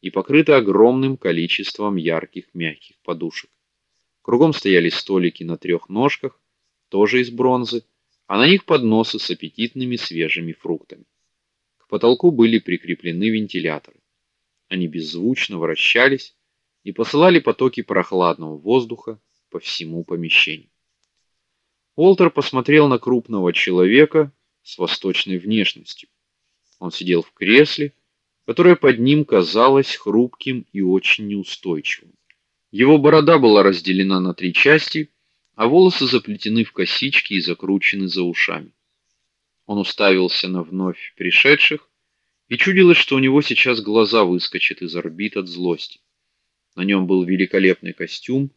и покрыты огромным количеством ярких мягких подушек. Кругом стояли столики на трех ножках, тоже из бронзы, а на них подносы с аппетитными свежими фруктами. К потолку были прикреплены вентиляторы. Они беззвучно вращались и посылали потоки прохладного воздуха по всему помещению. Уолтер посмотрел на крупного человека с восточной внешностью. Он сидел в кресле, которое под ним казалось хрупким и очень неустойчивым. Его борода была разделена на три части, а волосы заплетены в косички и закручены за ушами. Он уставился на вновь пришедших, и чудилось, что у него сейчас глаза выскочат из орбит от злости. На нем был великолепный костюм,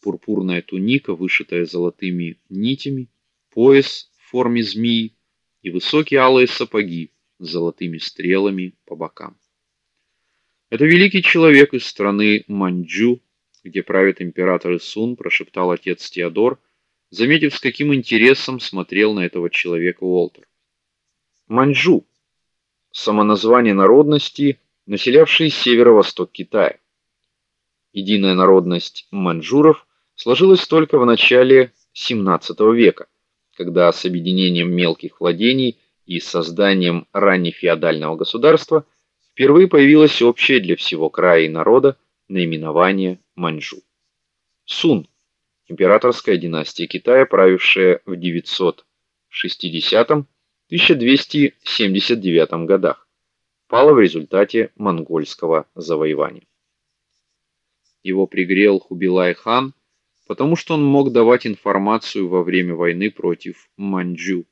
пурпурная туника, вышитая золотыми нитями, пояс в форме змеи и высокие алые сапоги золотыми стрелами по бокам. Это великий человек из страны Маньчжу, где правит император Исун, прошептал отец Теодор, заметив, с каким интересом смотрел на этого человека Уолтер. Маньчжу самоназвание народности, населявшей северо-восток Китая. Единая народность маньчжуров сложилась только в начале XVII века, когда с объединением мелких владений и созданием раннефеодального государства впервые появилось общее для всего края и народа наименование Маньчжу. Сун императорская династия Китая, правившая в 960-1279 годах, пала в результате монгольского завоевания. Его пригрел Хубилай-хан потому что он мог давать информацию во время войны против Маньчжу.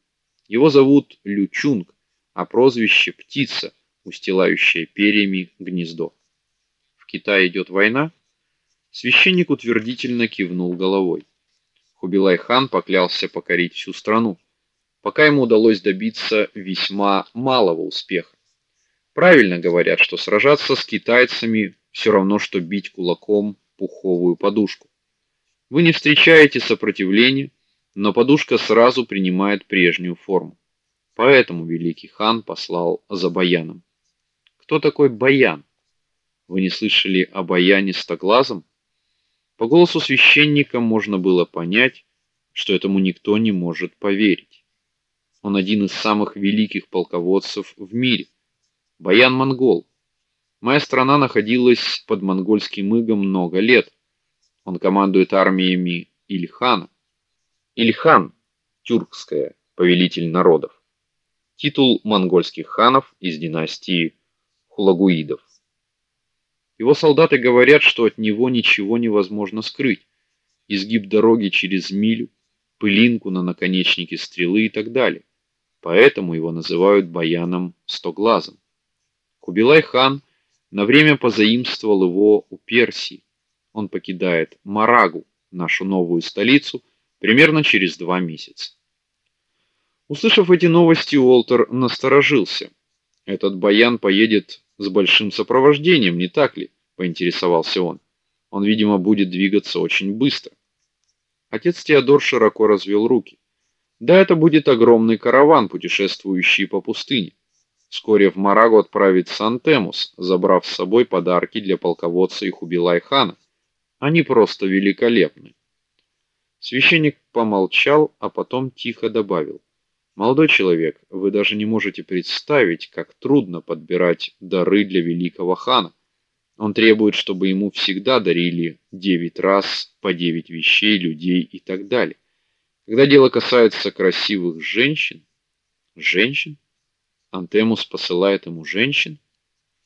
Его зовут Лю Чунг, а прозвище Птица, устилающая перьями гнездо. В Китае идет война? Священник утвердительно кивнул головой. Хубилай-хан поклялся покорить всю страну, пока ему удалось добиться весьма малого успеха. Правильно говорят, что сражаться с китайцами все равно что бить кулаком пуховую подушку. Вы не встречаете сопротивления, но подушка сразу принимает прежнюю форму. Поэтому великий хан послал за Баяном. Кто такой Баян? Вы не слышали о Баяне Стоглазом? По голосу священника можно было понять, что этому никто не может поверить. Он один из самых великих полководцев в мире. Баян монгол. Моя страна находилась под монгольским игом много лет. Он командует армиями Ильхана. Ильхан тюркская, повелитель народов. Титул монгольских ханов из династии Хулагуидов. Его солдаты говорят, что от него ничего невозможно скрыть. Изгиб дороги через милю, пылинку на наконечнике стрелы и так далее. Поэтому его называют баяном стоглазым. Кубилай-хан на время позаимствовал его у Персии он покидает Марагу, нашу новую столицу, примерно через два месяца. Услышав эти новости, Уолтер насторожился. Этот баян поедет с большим сопровождением, не так ли? поинтересовался он. Он, видимо, будет двигаться очень быстро. Отец Теодор широко развел руки. Да, это будет огромный караван, путешествующий по пустыне. Вскоре в Марагу отправится Антемус, забрав с собой подарки для полководца и Хубилай-хана. Они просто великолепны. Священник помолчал, а потом тихо добавил: "Молодой человек, вы даже не можете представить, как трудно подбирать дары для великого хана. Он требует, чтобы ему всегда дарили девять раз по девять вещей, людей и так далее. Когда дело касается красивых женщин, женщин, Антемус посылает ему женщин,